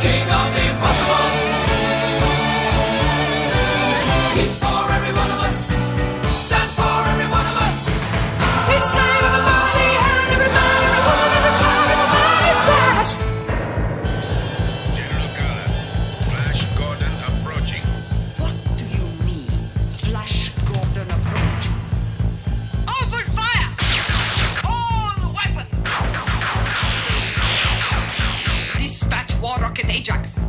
king of the impossible. He's at Ajax.